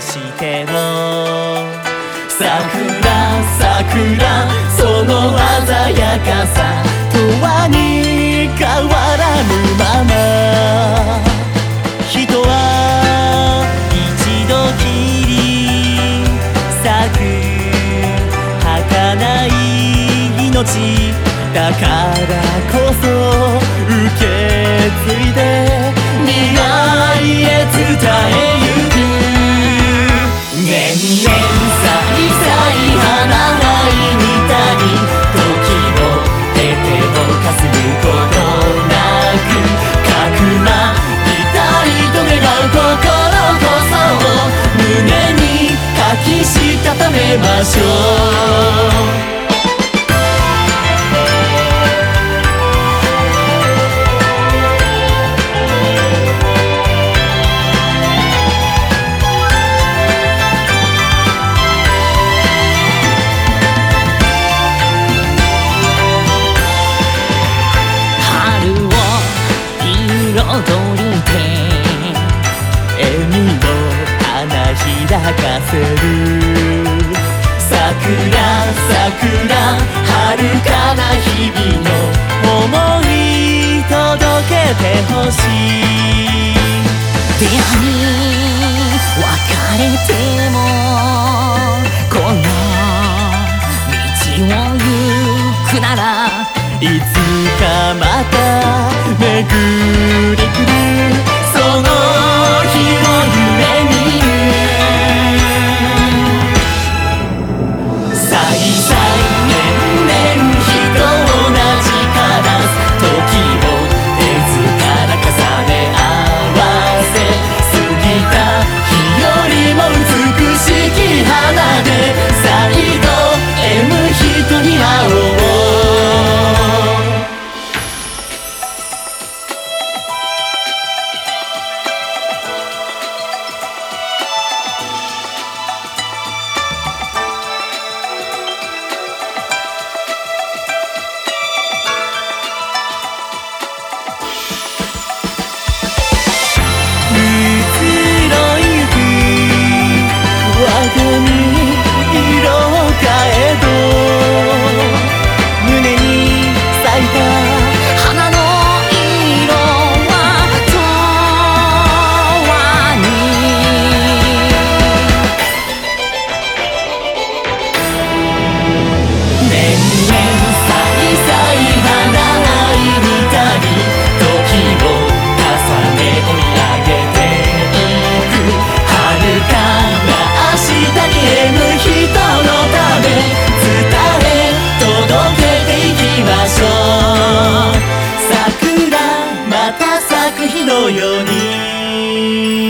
しても桜桜その鮮やかさ。とはに変わらぬまま。人は一度きり咲く儚い命だからこそ。年々さいさい花いみたい時を経てぼかすむことなくかくまりたいと願う心こそを胸に書きしたためましょう花開かせる桜桜遥かな日々の想い届けてほしい。出会い別れてもこの道を行くならいつかまた巡り来る。日のように。